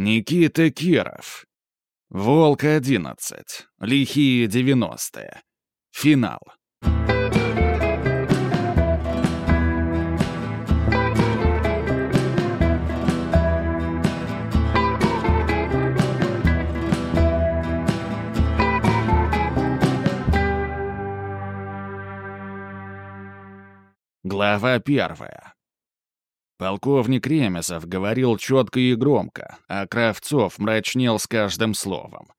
Никита Киров. Волк-11. Лихие 90-е. Финал. Глава первая. Полковник Ремесов говорил четко и громко, а Кравцов мрачнел с каждым словом.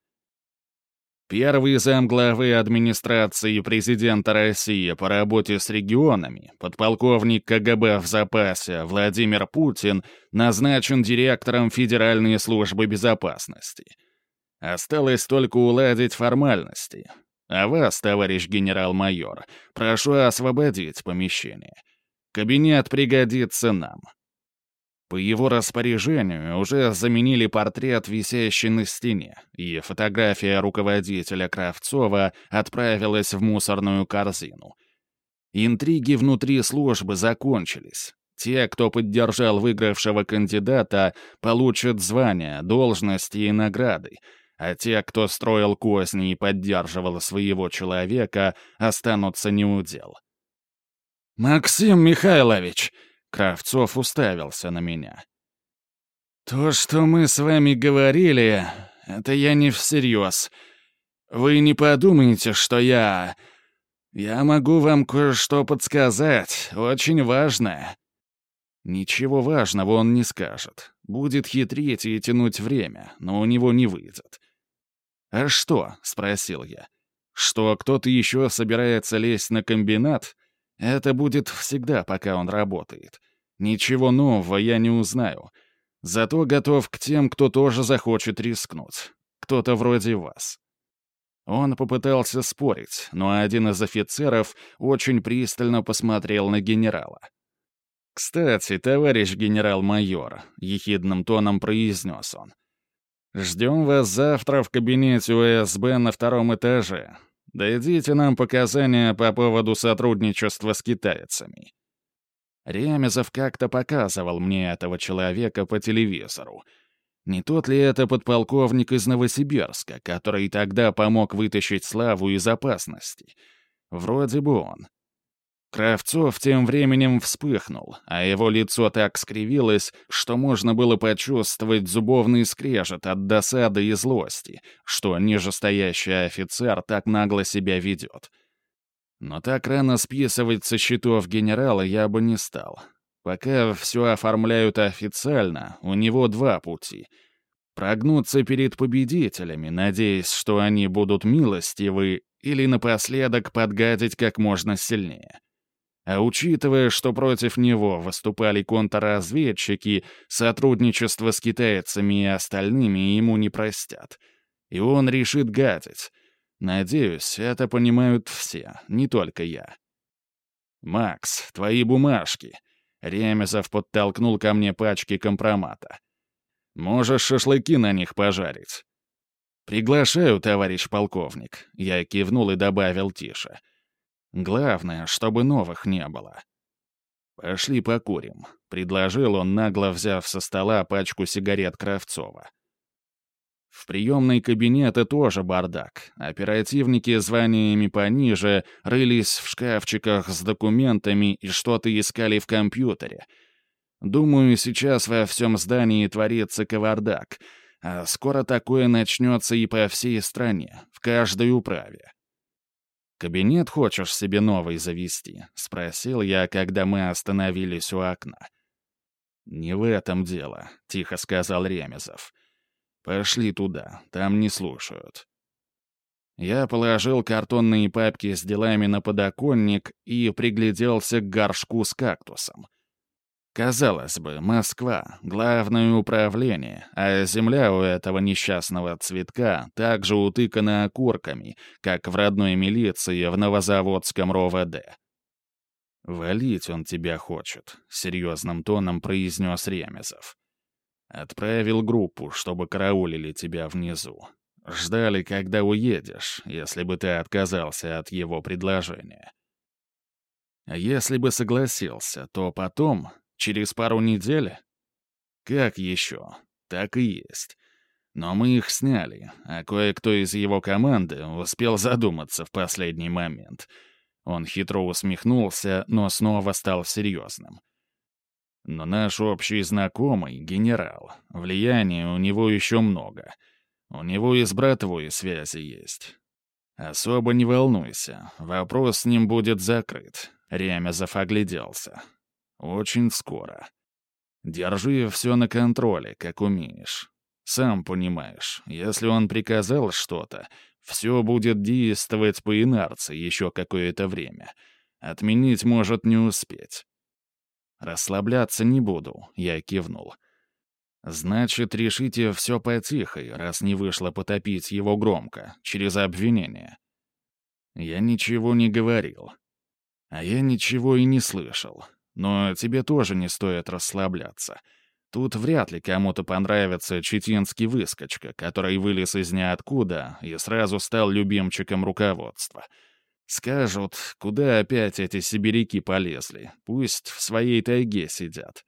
Первый замглавы администрации президента России по работе с регионами, подполковник КГБ в запасе Владимир Путин, назначен директором Федеральной службы безопасности. Осталось только уладить формальности. А вас, товарищ генерал-майор, прошу освободить помещение. Кабинет пригодится нам. По его распоряжению уже заменили портрет, висящий на стене, и фотография руководителя Кравцова отправилась в мусорную корзину. Интриги внутри службы закончились. Те, кто поддержал выигравшего кандидата, получат звания, должности и награды, а те, кто строил козни и поддерживал своего человека, останутся неудел. «Максим Михайлович!» — Кравцов уставился на меня. «То, что мы с вами говорили, это я не всерьез. Вы не подумайте, что я... Я могу вам кое-что подсказать, очень важное». Ничего важного он не скажет. Будет хитрить и тянуть время, но у него не выйдет. «А что?» — спросил я. «Что, кто-то еще собирается лезть на комбинат?» Это будет всегда, пока он работает. Ничего нового я не узнаю. Зато готов к тем, кто тоже захочет рискнуть. Кто-то вроде вас. Он попытался спорить, но один из офицеров очень пристально посмотрел на генерала. «Кстати, товарищ генерал-майор», — ехидным тоном произнес он, «ждем вас завтра в кабинете УСБ на втором этаже. Дадите нам показания по поводу сотрудничества с китайцами». Ремезов как-то показывал мне этого человека по телевизору. Не тот ли это подполковник из Новосибирска, который тогда помог вытащить Славу из опасности? Вроде бы он. Кравцов тем временем вспыхнул, а его лицо так скривилось, что можно было почувствовать зубовный скрежет от досады и злости, что нижестоящий офицер так нагло себя ведет. Но так рано списывать со счетов генерала я бы не стал. Пока все оформляют официально, у него два пути. Прогнуться перед победителями, надеясь, что они будут милостивы, или напоследок подгадить как можно сильнее. А учитывая, что против него выступали контрразведчики, сотрудничество с китайцами и остальными ему не простят. И он решит гадить. Надеюсь, это понимают все, не только я. «Макс, твои бумажки». Ремезов подтолкнул ко мне пачки компромата. «Можешь шашлыки на них пожарить». «Приглашаю, товарищ полковник», — я кивнул и добавил тише. Главное, чтобы новых не было. «Пошли покурим», — предложил он, нагло взяв со стола пачку сигарет Кравцова. В приемной кабинете тоже бардак. Оперативники званиями пониже рылись в шкафчиках с документами и что-то искали в компьютере. Думаю, сейчас во всем здании творится кавардак, а скоро такое начнется и по всей стране, в каждой управе. «Кабинет хочешь себе новый завести?» — спросил я, когда мы остановились у окна. «Не в этом дело», — тихо сказал Ремезов. «Пошли туда, там не слушают». Я положил картонные папки с делами на подоконник и пригляделся к горшку с кактусом. Казалось бы, Москва — главное управление, а земля у этого несчастного цветка также утыкана окурками, как в родной милиции в Новозаводском РОВД. «Валить он тебя хочет», — серьезным тоном произнес Ремезов. «Отправил группу, чтобы караулили тебя внизу. Ждали, когда уедешь, если бы ты отказался от его предложения». Если бы согласился, то потом, Через пару недель? Как еще? Так и есть. Но мы их сняли, а кое-кто из его команды успел задуматься в последний момент. Он хитро усмехнулся, но снова стал серьезным. Но наш общий знакомый — генерал. Влияния у него еще много. У него и с братвой связи есть. Особо не волнуйся, вопрос с ним будет закрыт. Ремезов огляделся. Очень скоро. Держи все на контроле, как умеешь. Сам понимаешь, если он приказал что-то, все будет действовать по инарции еще какое-то время. Отменить может не успеть. «Расслабляться не буду», — я кивнул. «Значит, решите все потихой, раз не вышло потопить его громко, через обвинение». Я ничего не говорил. А я ничего и не слышал. Но тебе тоже не стоит расслабляться. Тут вряд ли кому-то понравится читинский выскочка, который вылез из ниоткуда и сразу стал любимчиком руководства — Скажут, куда опять эти сибиряки полезли. Пусть в своей тайге сидят.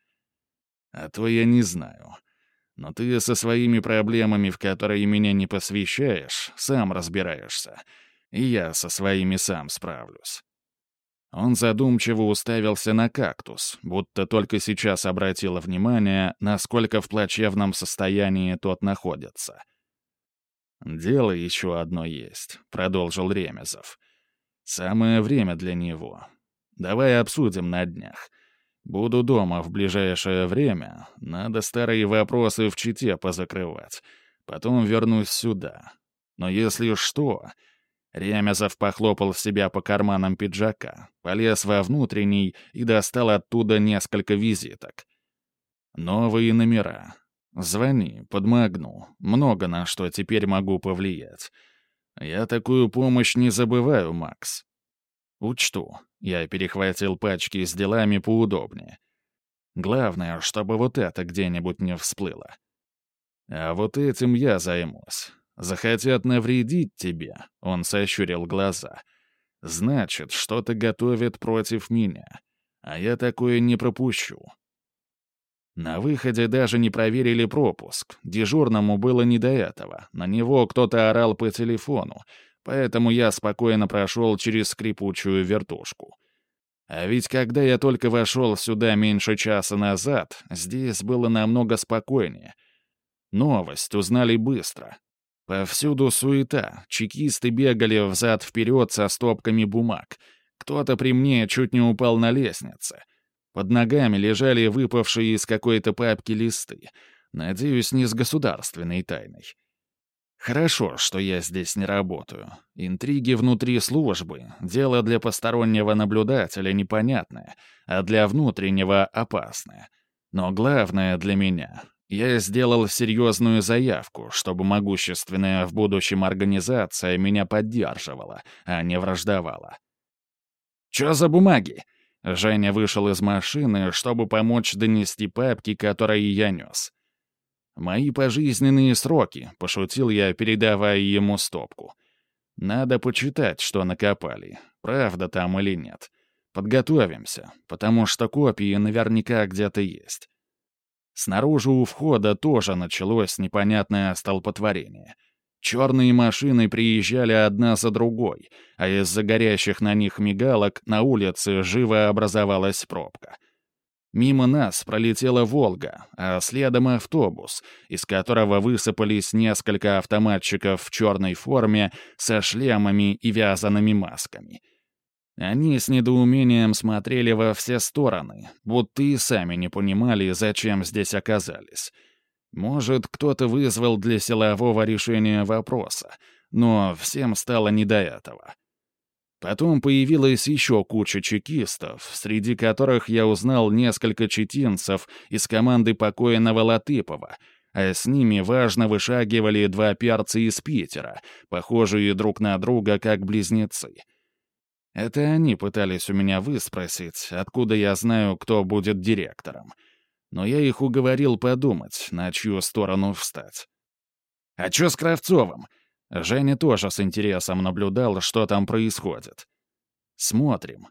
А то я не знаю. Но ты со своими проблемами, в которые меня не посвящаешь, сам разбираешься. И я со своими сам справлюсь. Он задумчиво уставился на кактус, будто только сейчас обратил внимание, насколько в плачевном состоянии тот находится. «Дело еще одно есть», — продолжил Ремезов. — Самое время для него. Давай обсудим на днях. Буду дома в ближайшее время. Надо старые вопросы в чите позакрывать. Потом вернусь сюда. Но если что...» Ремезов похлопал себя по карманам пиджака, полез во внутренний и достал оттуда несколько визиток. «Новые номера. Звони, подмагну. Много на что теперь могу повлиять. Я такую помощь не забываю, Макс. Учту. Я перехватил пачки с делами поудобнее. Главное, чтобы вот это где-нибудь не всплыло. А вот этим я займусь. Захотят навредить тебе, он сощурил глаза. Значит, что-то готовят против меня. А я такое не пропущу. На выходе даже не проверили пропуск. Дежурному было не до этого. На него кто-то орал по телефону, поэтому я спокойно прошел через скрипучую вертушку. А ведь когда я только вошел сюда меньше часа назад, здесь было намного спокойнее. Новость узнали быстро. Повсюду суета, чекисты бегали взад-вперед со стопками бумаг. Кто-то при мне чуть не упал на лестнице. Под ногами лежали выпавшие из какой-то папки листы. Надеюсь, не с государственной тайной. Хорошо, что я здесь не работаю. Интриги внутри службы — дело для постороннего наблюдателя непонятное, а для внутреннего — опасное. Но главное для меня — я сделал серьезную заявку, чтобы могущественная в будущем организация меня поддерживала, а не враждовала. «Чё за бумаги?» Женя вышел из машины, чтобы помочь донести папки, которые я нес. «Мои пожизненные сроки», — пошутил я, передавая ему стопку. «Надо почитать, что накопали, правда там или нет. Подготовимся, потому что копии наверняка где-то есть». Снаружи у входа тоже началось непонятное столпотворение — Черные машины приезжали одна за другой, а из-за горящих на них мигалок на улице живо образовалась пробка. Мимо нас пролетела «Волга», а следом автобус, из которого высыпались несколько автоматчиков в черной форме со шлемами и вязаными масками. Они с недоумением смотрели во все стороны, будто и сами не понимали, зачем здесь оказались — может, кто-то вызвал для силового решения вопроса, но всем стало не до этого. Потом появилась еще куча чекистов, среди которых я узнал несколько четинцев из команды покойного Латыпова, а с ними важно вышагивали два перца из Питера, похожие друг на друга как близнецы. Это они пытались у меня выспросить, откуда я знаю, кто будет директором — но я их уговорил подумать, на чью сторону встать. «А чё с Кравцовым?» Женя тоже с интересом наблюдал, что там происходит. «Смотрим».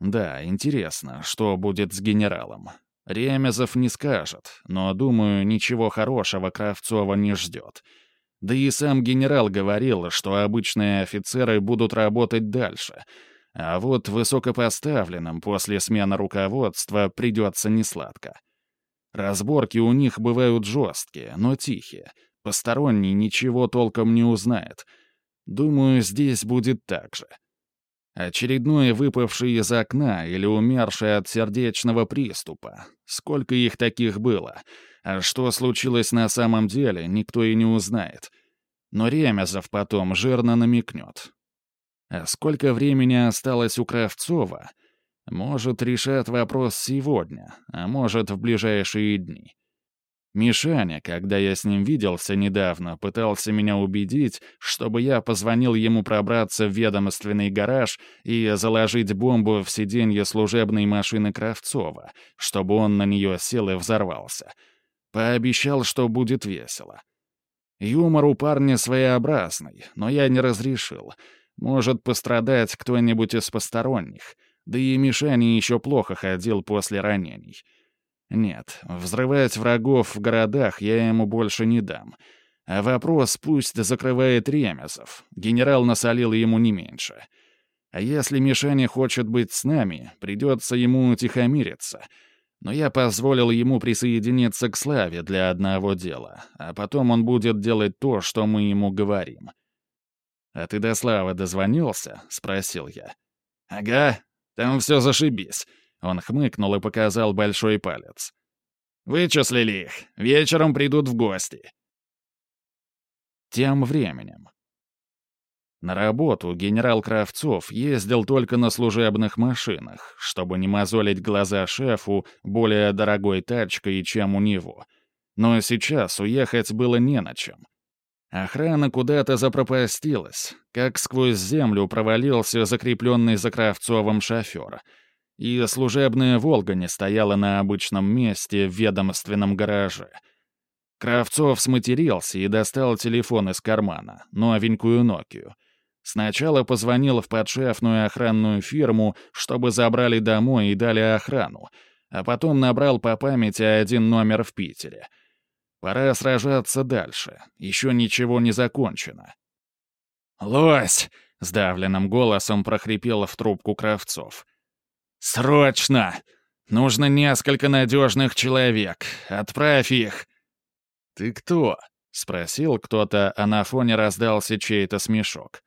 «Да, интересно, что будет с генералом. Ремезов не скажет, но, думаю, ничего хорошего Кравцова не ждет. Да и сам генерал говорил, что обычные офицеры будут работать дальше, а вот высокопоставленным после смены руководства придется несладко. Разборки у них бывают жесткие, но тихие. Посторонний ничего толком не узнает. Думаю, здесь будет так же. Очередной выпавший из окна или умерший от сердечного приступа. Сколько их таких было? А что случилось на самом деле, никто и не узнает. Но Ремезов потом жирно намекнет. А сколько времени осталось у Кравцова? Может, решат вопрос сегодня, а может, в ближайшие дни. Мишаня, когда я с ним виделся недавно, пытался меня убедить, чтобы я позвонил ему пробраться в ведомственный гараж и заложить бомбу в сиденье служебной машины Кравцова, чтобы он на нее сел и взорвался. Пообещал, что будет весело. Юмор у парня своеобразный, но я не разрешил. Может пострадать кто-нибудь из посторонних. Да и Мишаня еще плохо ходил после ранений. Нет, взрывать врагов в городах я ему больше не дам. А вопрос пусть закрывает Ремезов. Генерал насолил ему не меньше. А если Мишаня хочет быть с нами, придется ему утихомириться. Но я позволил ему присоединиться к Славе для одного дела, а потом он будет делать то, что мы ему говорим. «А ты до Славы дозвонился?» — спросил я. «Ага, там все зашибись». Он хмыкнул и показал большой палец. «Вычислили их. Вечером придут в гости». Тем временем. На работу генерал Кравцов ездил только на служебных машинах, чтобы не мозолить глаза шефу более дорогой тачкой, чем у него. Но сейчас уехать было не на чем. Охрана куда-то запропастилась, как сквозь землю провалился закрепленный за Кравцовым шофер — и служебная «Волга» не стояла на обычном месте в ведомственном гараже. Кравцов сматерился и достал телефон из кармана, новенькую «Нокию». Сначала позвонил в подшефную охранную фирму, чтобы забрали домой и дали охрану, а потом набрал по памяти один номер в Питере. Пора сражаться дальше, еще ничего не закончено. «Лось!» — сдавленным голосом прохрипел в трубку Кравцов. «Срочно! Нужно несколько надежных человек. Отправь их!» «Ты кто?» — спросил кто-то, а на фоне раздался чей-то смешок.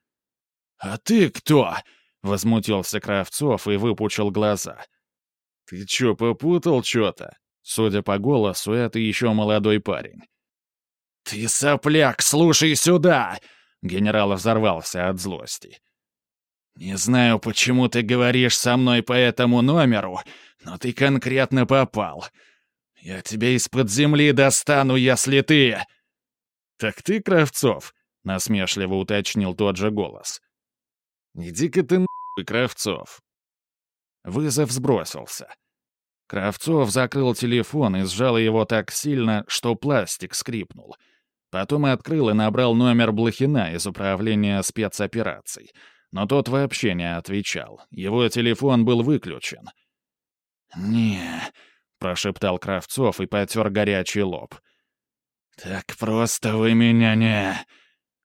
«А ты кто?» — возмутился Кравцов и выпучил глаза. «Ты чё, попутал чё-то?» Судя по голосу, это еще молодой парень. «Ты сопляк, слушай сюда!» Генерал взорвался от злости. «Не знаю, почему ты говоришь со мной по этому номеру, но ты конкретно попал. Я тебя из-под земли достану, если ты...» «Так ты, Кравцов?» — насмешливо уточнил тот же голос. «Иди-ка ты нахуй, Кравцов!» Вызов сбросился. Кравцов закрыл телефон и сжал его так сильно, что пластик скрипнул. Потом открыл и набрал номер Блохина из управления спецопераций — но тот вообще не отвечал. Его телефон был выключен. «Не», — прошептал Кравцов и потер горячий лоб. «Так просто вы меня не...»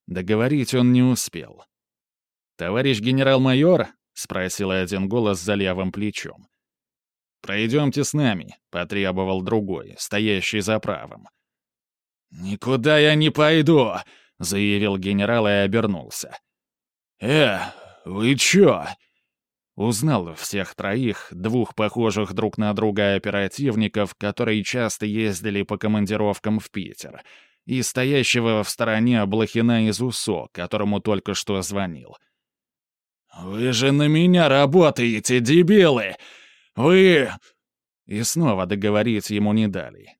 Договорить он не успел. «Товарищ генерал-майор?» — спросил один голос за левым плечом. «Пройдемте с нами», — потребовал другой, стоящий за правым. «Никуда я не пойду», — заявил генерал и обернулся. «Э, вы чё?» Узнал всех троих, двух похожих друг на друга оперативников, которые часто ездили по командировкам в Питер, и стоящего в стороне Блохина из УСО, которому только что звонил. «Вы же на меня работаете, дебилы! Вы...» И снова договорить ему не дали.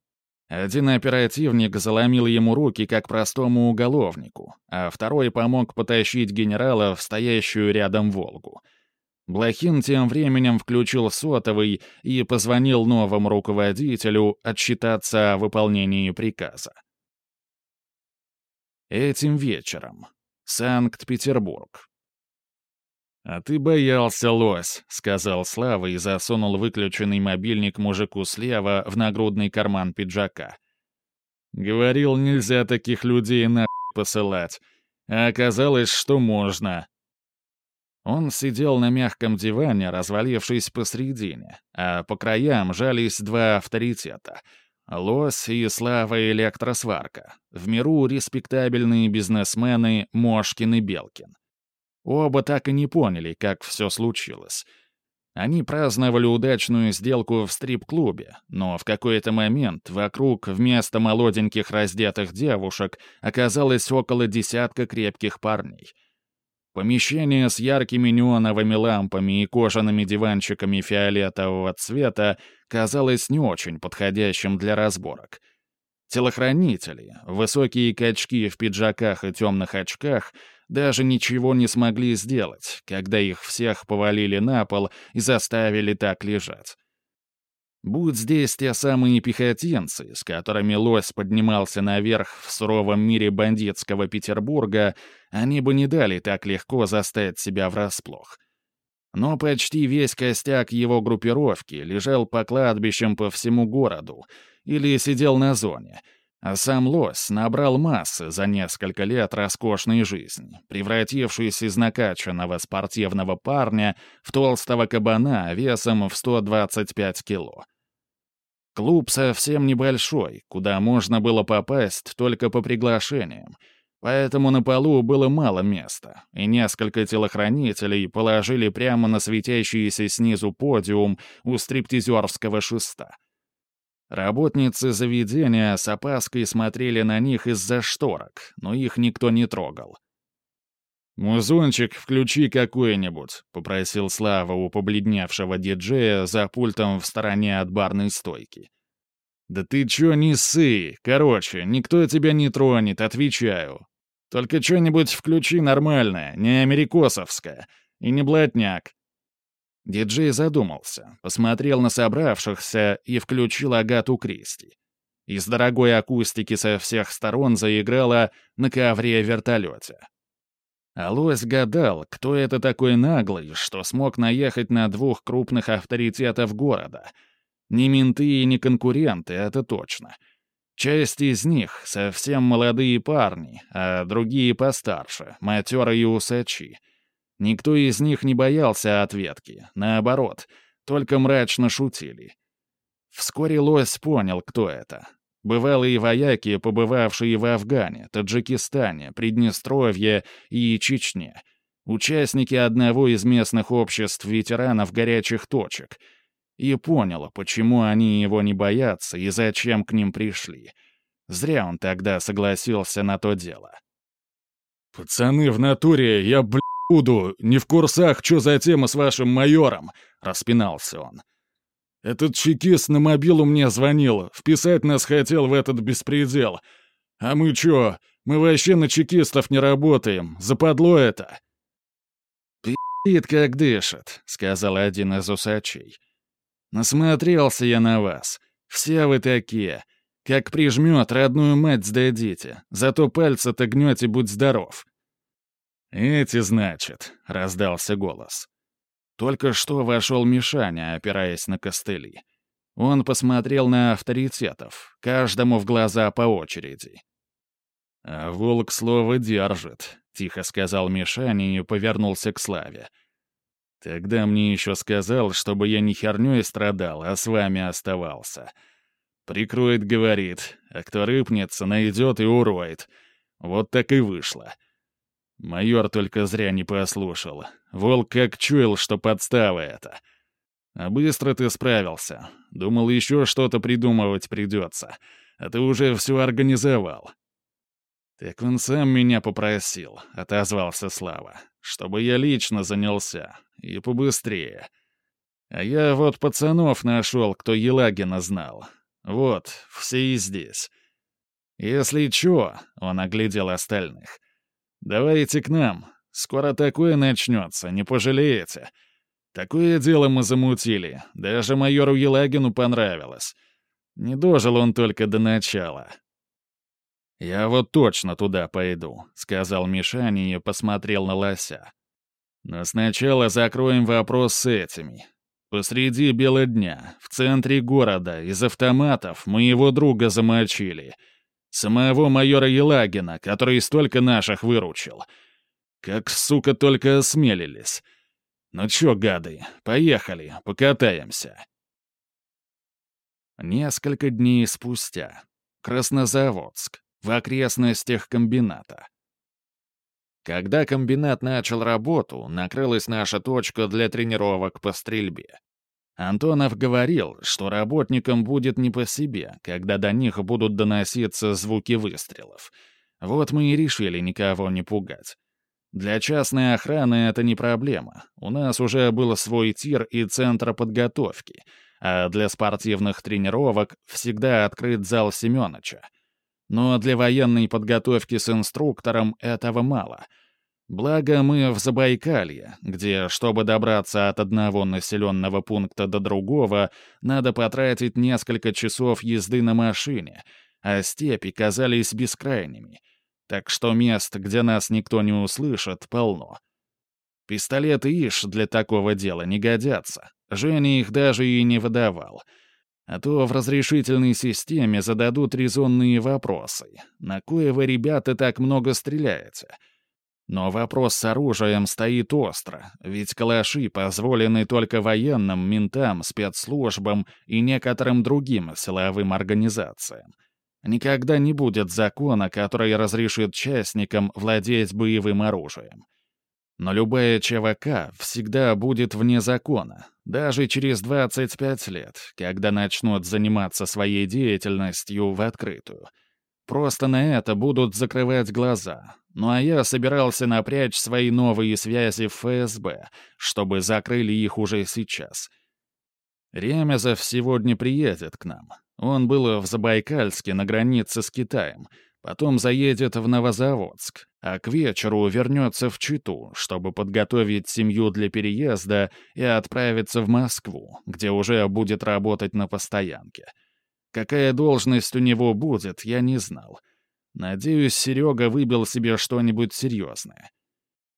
Один оперативник заломил ему руки как простому уголовнику, а второй помог потащить генерала в стоящую рядом «Волгу». Блохин тем временем включил сотовый и позвонил новому руководителю отчитаться о выполнении приказа. Этим вечером. Санкт-Петербург. «А ты боялся, лось», — сказал Слава и засунул выключенный мобильник мужику слева в нагрудный карман пиджака. «Говорил, нельзя таких людей на посылать, а оказалось, что можно». Он сидел на мягком диване, развалившись посредине, а по краям жались два авторитета — Лось и Слава Электросварка, в миру респектабельные бизнесмены Мошкин и Белкин. Оба так и не поняли, как все случилось. Они праздновали удачную сделку в стрип-клубе, но в какой-то момент вокруг вместо молоденьких раздетых девушек оказалось около десятка крепких парней. Помещение с яркими неоновыми лампами и кожаными диванчиками фиолетового цвета казалось не очень подходящим для разборок — Телохранители, высокие качки в пиджаках и темных очках, даже ничего не смогли сделать, когда их всех повалили на пол и заставили так лежать. Будь здесь те самые пехотинцы, с которыми лось поднимался наверх в суровом мире бандитского Петербурга, они бы не дали так легко заставить себя врасплох. Но почти весь костяк его группировки лежал по кладбищам по всему городу, или сидел на зоне, а сам лось набрал массы за несколько лет роскошной жизни, превратившись из накачанного спортивного парня в толстого кабана весом в 125 кило. Клуб совсем небольшой, куда можно было попасть только по приглашениям, поэтому на полу было мало места, и несколько телохранителей положили прямо на светящийся снизу подиум у стриптизерского шеста. Работницы заведения с опаской смотрели на них из-за шторок, но их никто не трогал. «Музончик включи какой-нибудь», — попросил Слава у побледневшего диджея за пультом в стороне от барной стойки. «Да ты чё не ссы? Короче, никто тебя не тронет, отвечаю. Только что-нибудь включи нормальное, не америкосовское, и не блатняк. Диджей задумался, посмотрел на собравшихся и включил Агату Кристи. Из дорогой акустики со всех сторон заиграла на ковре-вертолете. Алось гадал, кто это такой наглый, что смог наехать на двух крупных авторитетов города. Не менты и не конкуренты, это точно. Часть из них — совсем молодые парни, а другие постарше, матерые усачи — Никто из них не боялся ответки, наоборот, только мрачно шутили. Вскоре Лось понял, кто это. Бывалые вояки, побывавшие в Афгане, Таджикистане, Приднестровье и Чечне. Участники одного из местных обществ ветеранов горячих точек. И понял, почему они его не боятся и зачем к ним пришли. Зря он тогда согласился на то дело. «Пацаны, в натуре, я, бля, буду, не в курсах, что за тема с вашим майором», — распинался он. «Этот чекист на мобилу мне звонил, вписать нас хотел в этот беспредел. А мы чё, мы вообще на чекистов не работаем, западло это». «Пи***ит, как дышит», — сказал один из усачей. «Насмотрелся я на вас. Все вы такие. Как прижмет, родную мать сдадите. Зато пальцы-то гнете, будь здоров». «Эти, значит», — раздался голос. Только что вошел Мишаня, опираясь на костыли. Он посмотрел на авторитетов, каждому в глаза по очереди. «А волк слово держит», — тихо сказал Мишаня и повернулся к Славе. «Тогда мне еще сказал, чтобы я не хернёй страдал, а с вами оставался. Прикроет, говорит, а кто рыпнется, найдет и уроет. Вот так и вышло». Майор только зря не послушал. Волк как чуял, что подстава это. А быстро ты справился. Думал, еще что-то придумывать придется. А ты уже все организовал. «Так он сам меня попросил», — отозвался Слава, «чтобы я лично занялся. И побыстрее. А я вот пацанов нашел, кто Елагина знал. Вот, все и здесь. Если чё», — он оглядел остальных, Давайте к нам. Скоро такое начнется, не пожалеете. Такое дело мы замутили. Даже майору Елагину понравилось. Не дожил он только до начала. «Я вот точно туда пойду», — сказал Мишаня и посмотрел на лося. Но сначала закроем вопрос с этими. Посреди бела дня, в центре города, из автоматов моего друга замочили. Самого майора Елагина, который столько наших выручил. Как, сука, только осмелились. Ну чё, гады, поехали, покатаемся. Несколько дней спустя. Краснозаводск, в окрестностях комбината. Когда комбинат начал работу, накрылась наша точка для тренировок по стрельбе. Антонов говорил, что работникам будет не по себе, когда до них будут доноситься звуки выстрелов. Вот мы и решили никого не пугать. Для частной охраны это не проблема. У нас уже был свой тир и центр подготовки, а для спортивных тренировок всегда открыт зал Семёныча — но для военной подготовки с инструктором этого мало. Благо мы в Забайкалье, где, чтобы добраться от одного населенного пункта до другого, надо потратить несколько часов езды на машине, а степи казались бескрайними. Так что мест, где нас никто не услышит, полно. Пистолеты Иш для такого дела не годятся. Женя их даже и не выдавал — а то в разрешительной системе зададут резонные вопросы. На кое вы, ребята, так много стреляете? Но вопрос с оружием стоит остро, ведь калаши позволены только военным, ментам, спецслужбам и некоторым другим силовым организациям. Никогда не будет закона, который разрешит частникам владеть боевым оружием. Но любая ЧВК всегда будет вне закона, даже через 25 лет, когда начнут заниматься своей деятельностью в открытую. Просто на это будут закрывать глаза. Ну а я собирался напрячь свои новые связи в ФСБ, чтобы закрыли их уже сейчас. Ремезов сегодня приедет к нам. Он был в Забайкальске на границе с Китаем, Потом заедет в Новозаводск, а к вечеру вернется в Читу, чтобы подготовить семью для переезда и отправиться в Москву, где уже будет работать на постоянке. Какая должность у него будет, я не знал. Надеюсь, Серега выбил себе что-нибудь серьезное.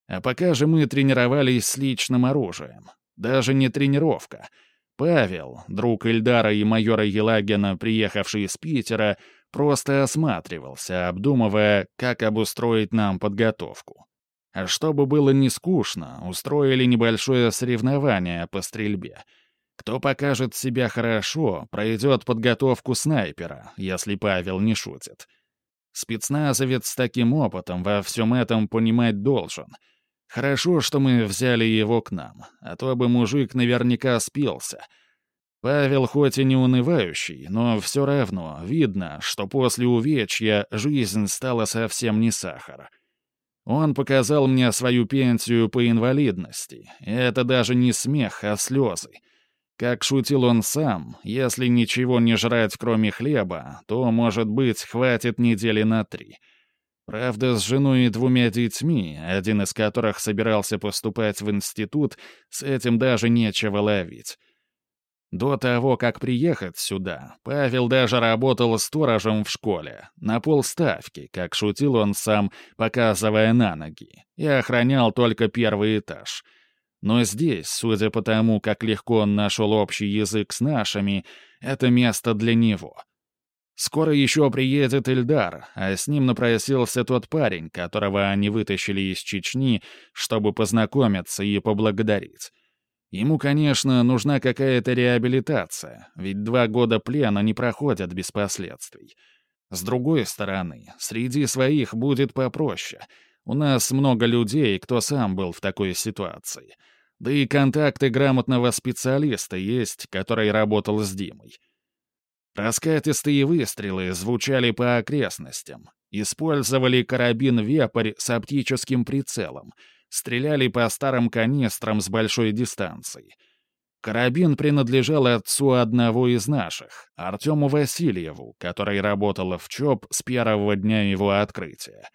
А пока же мы тренировались с личным оружием. Даже не тренировка. Павел, друг Ильдара и майора Елагина, приехавший из Питера, Просто осматривался, обдумывая, как обустроить нам подготовку. А чтобы было не скучно, устроили небольшое соревнование по стрельбе. Кто покажет себя хорошо, пройдет подготовку снайпера, если Павел не шутит. Спецназовец с таким опытом во всем этом понимать должен. Хорошо, что мы взяли его к нам, а то бы мужик наверняка спился — Павел хоть и не унывающий, но все равно видно, что после увечья жизнь стала совсем не сахар. Он показал мне свою пенсию по инвалидности. Это даже не смех, а слезы. Как шутил он сам, если ничего не жрать, кроме хлеба, то, может быть, хватит недели на три. Правда, с женой и двумя детьми, один из которых собирался поступать в институт, с этим даже нечего ловить. До того, как приехать сюда, Павел даже работал сторожем в школе, на полставки, как шутил он сам, показывая на ноги, и охранял только первый этаж. Но здесь, судя по тому, как легко он нашел общий язык с нашими, это место для него. Скоро еще приедет Эльдар, а с ним напросился тот парень, которого они вытащили из Чечни, чтобы познакомиться и поблагодарить. Ему, конечно, нужна какая-то реабилитация, ведь два года плена не проходят без последствий. С другой стороны, среди своих будет попроще. У нас много людей, кто сам был в такой ситуации. Да и контакты грамотного специалиста есть, который работал с Димой. Раскатистые выстрелы звучали по окрестностям. Использовали карабин «Вепрь» с оптическим прицелом — стреляли по старым канистрам с большой дистанции. Карабин принадлежал отцу одного из наших, Артему Васильеву, который работал в ЧОП с первого дня его открытия.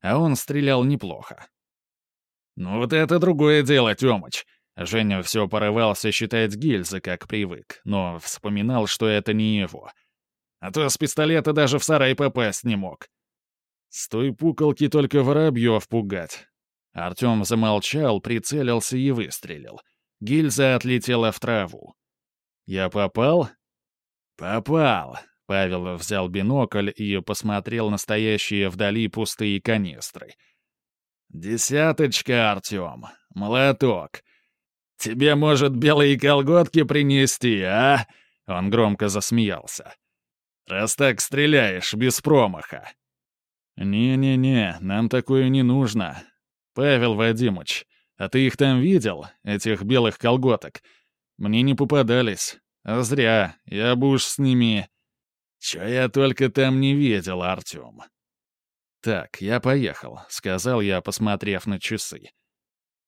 А он стрелял неплохо. «Ну вот это другое дело, Тёмыч!» Женя все порывался считать гильзы, как привык, но вспоминал, что это не его. А то с пистолета даже в сарай попасть не мог. С той пуколки только воробьев пугать. Артем замолчал, прицелился и выстрелил. Гильза отлетела в траву. «Я попал?» «Попал!» — Павел взял бинокль и посмотрел на стоящие вдали пустые канистры. «Десяточка, Артем. Молоток. Тебе, может, белые колготки принести, а?» Он громко засмеялся. «Раз так стреляешь, без промаха». «Не-не-не, нам такое не нужно. Павел Вадимович, а ты их там видел, этих белых колготок? Мне не попадались. А зря, я бы уж с ними... Чё я только там не видел, Артём. «Так, я поехал», — сказал я, посмотрев на часы.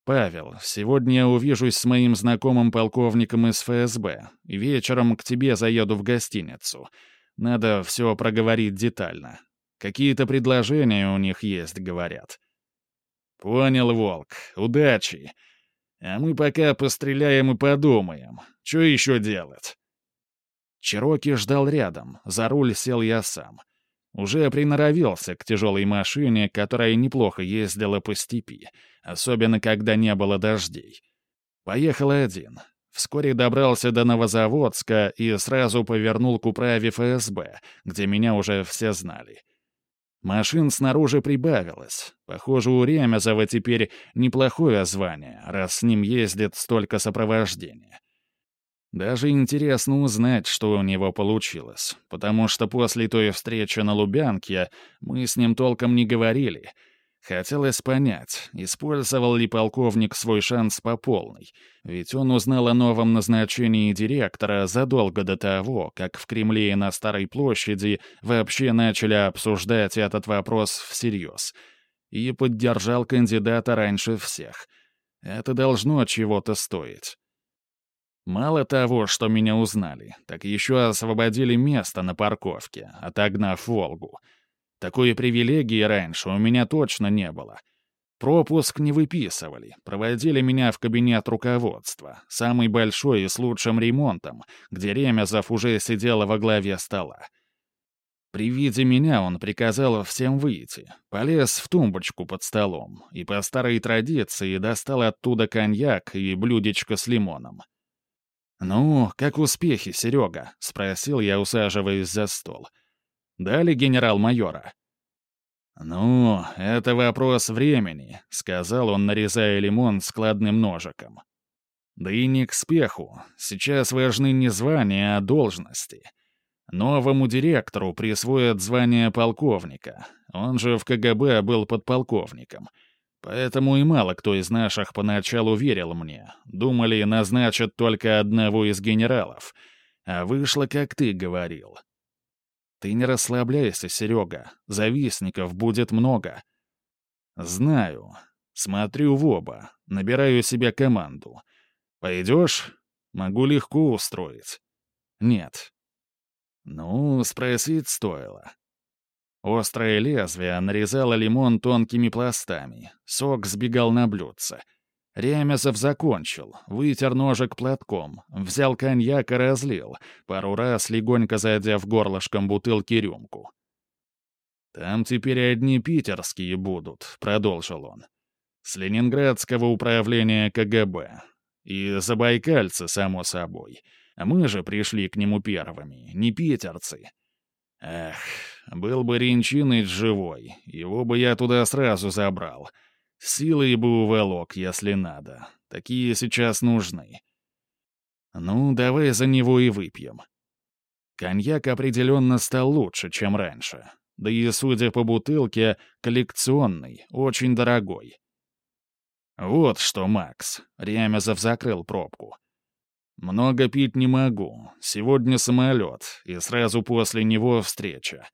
«Павел, сегодня я увижусь с моим знакомым полковником из ФСБ, вечером к тебе заеду в гостиницу. Надо все проговорить детально. Какие-то предложения у них есть, говорят». «Понял, Волк. Удачи. А мы пока постреляем и подумаем. Что еще делать?» Чероки ждал рядом, за руль сел я сам. Уже приноровился к тяжелой машине, которая неплохо ездила по степи, особенно когда не было дождей. Поехал один. Вскоре добрался до Новозаводска и сразу повернул к управе ФСБ, где меня уже все знали. Машин снаружи прибавилось. Похоже, у Ремезова теперь неплохое звание, раз с ним ездит столько сопровождения. Даже интересно узнать, что у него получилось, потому что после той встречи на Лубянке мы с ним толком не говорили — Хотелось понять, использовал ли полковник свой шанс по полной, ведь он узнал о новом назначении директора задолго до того, как в Кремле и на Старой площади вообще начали обсуждать этот вопрос всерьез, и поддержал кандидата раньше всех. Это должно чего-то стоить. Мало того, что меня узнали, так еще освободили место на парковке, отогнав «Волгу». Такой привилегии раньше у меня точно не было. Пропуск не выписывали, проводили меня в кабинет руководства, самый большой и с лучшим ремонтом, где Ремезов уже сидел во главе стола. При виде меня он приказал всем выйти, полез в тумбочку под столом и по старой традиции достал оттуда коньяк и блюдечко с лимоном. «Ну, как успехи, Серега?» — спросил я, усаживаясь за стол. — Дали генерал-майора?» «Ну, это вопрос времени», — сказал он, нарезая лимон складным ножиком. «Да и не к спеху. Сейчас важны не звания, а должности. Новому директору присвоят звание полковника. Он же в КГБ был подполковником. Поэтому и мало кто из наших поначалу верил мне. Думали, назначат только одного из генералов. А вышло, как ты говорил. Ты не расслабляйся, Серега. Завистников будет много. Знаю. Смотрю в оба. Набираю себе команду. Пойдешь? Могу легко устроить. Нет. Ну, спросить стоило. Острое лезвие нарезало лимон тонкими пластами. Сок сбегал на блюдце — Ремезов закончил, вытер ножик платком, взял коньяк и разлил, пару раз легонько задев горлышком бутылки рюмку. «Там теперь одни питерские будут», — продолжил он. «С Ленинградского управления КГБ. И забайкальцы, само собой. Мы же пришли к нему первыми, не питерцы. Эх, был бы Ренчиныч живой, его бы я туда сразу забрал». Силой бы уволок, если надо. Такие сейчас нужны. Ну, давай за него и выпьем. Коньяк определенно стал лучше, чем раньше. Да и, судя по бутылке, коллекционный, очень дорогой. Вот что, Макс. Ремезов закрыл пробку. Много пить не могу. Сегодня самолет, и сразу после него встреча.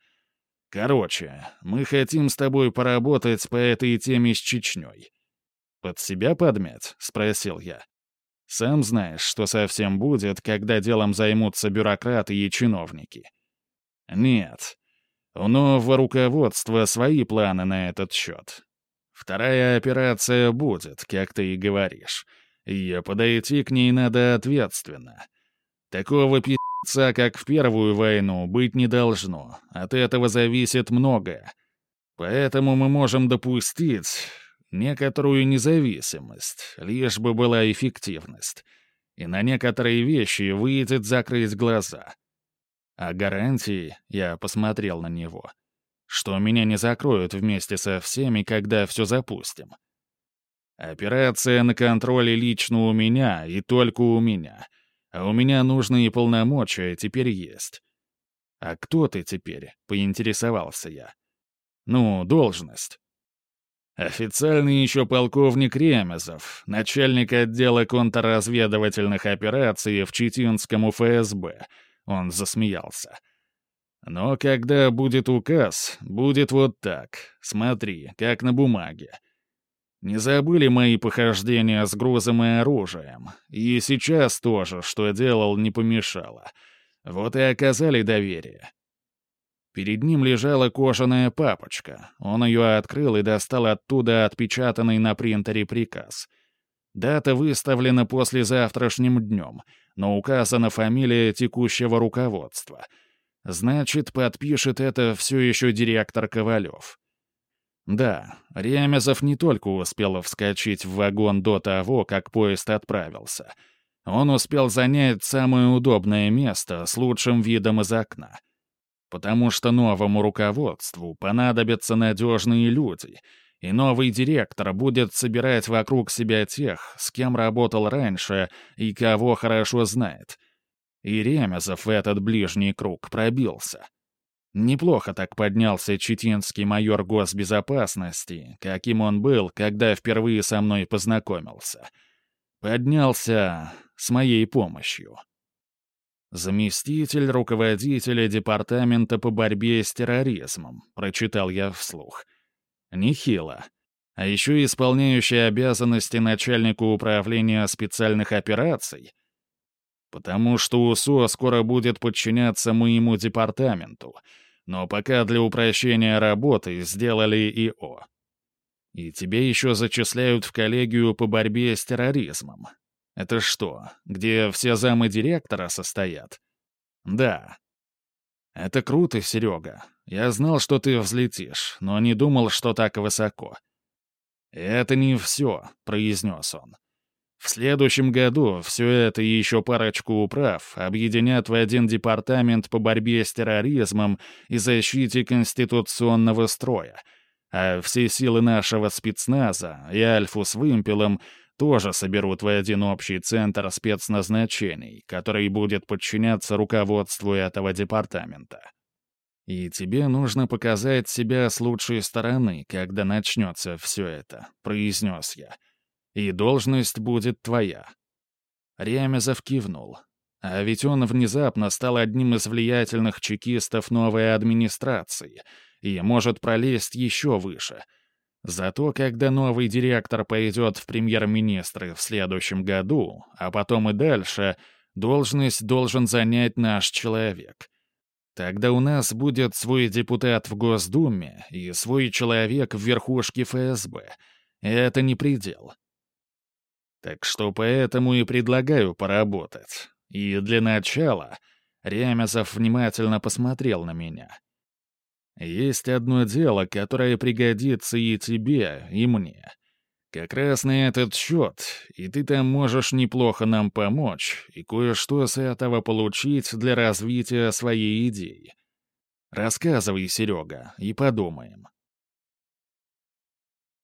Короче, мы хотим с тобой поработать по этой теме с Чечней. Под себя подмять? Спросил я. Сам знаешь, что совсем будет, когда делом займутся бюрократы и чиновники. Нет. У нового руководства свои планы на этот счет. Вторая операция будет, как ты и говоришь. И подойти к ней надо ответственно. Такого пи*** Отца, как в Первую войну, быть не должно. От этого зависит многое. Поэтому мы можем допустить... некоторую независимость, лишь бы была эффективность. И на некоторые вещи выйдет закрыть глаза. А гарантии, я посмотрел на него, что меня не закроют вместе со всеми, когда все запустим. Операция на контроле лично у меня и только у меня. А у меня нужные полномочия теперь есть. «А кто ты теперь?» — поинтересовался я. «Ну, должность». Официальный еще полковник Ремезов, начальник отдела контрразведывательных операций в Читинском ФСБ. Он засмеялся. Но когда будет указ, будет вот так. Смотри, как на бумаге. Не забыли мои похождения с грузом и оружием. И сейчас тоже, что делал, не помешало. Вот и оказали доверие. Перед ним лежала кожаная папочка. Он ее открыл и достал оттуда отпечатанный на принтере приказ. Дата выставлена послезавтрашним днем, но указана фамилия текущего руководства. Значит, подпишет это все еще директор Ковалев. Да, Ремезов не только успел вскочить в вагон до того, как поезд отправился. Он успел занять самое удобное место с лучшим видом из окна — потому что новому руководству понадобятся надежные люди, и новый директор будет собирать вокруг себя тех, с кем работал раньше и кого хорошо знает. И Ремезов в этот ближний круг пробился. Неплохо так поднялся читинский майор госбезопасности, каким он был, когда впервые со мной познакомился. Поднялся с моей помощью. «Заместитель руководителя департамента по борьбе с терроризмом», — прочитал я вслух. «Нехило. А еще исполняющий обязанности начальника управления специальных операций. Потому что УСО скоро будет подчиняться моему департаменту, но пока для упрощения работы сделали ИО. И тебе еще зачисляют в коллегию по борьбе с терроризмом. Это что, где все замы директора состоят? Да. Это круто, Серега. Я знал, что ты взлетишь, но не думал, что так высоко. Это не все, произнес он. В следующем году все это и еще парочку управ объединят в один департамент по борьбе с терроризмом и защите конституционного строя, а все силы нашего спецназа и Альфу с вымпелом тоже соберут в один общий центр спецназначений, который будет подчиняться руководству этого департамента. И тебе нужно показать себя с лучшей стороны, когда начнется все это», — произнес я. «И должность будет твоя». Ремезов кивнул. А ведь он внезапно стал одним из влиятельных чекистов новой администрации и может пролезть еще выше — Зато когда новый директор пойдет в премьер-министры в следующем году, а потом и дальше, должность должен занять наш человек. Тогда у нас будет свой депутат в Госдуме и свой человек в верхушке ФСБ. Это не предел. Так что поэтому и предлагаю поработать. И для начала Ремезов внимательно посмотрел на меня — есть одно дело, которое пригодится и тебе, и мне. Как раз на этот счет, и ты там можешь неплохо нам помочь и кое-что с этого получить для развития своей идеи. Рассказывай, Серега, и подумаем.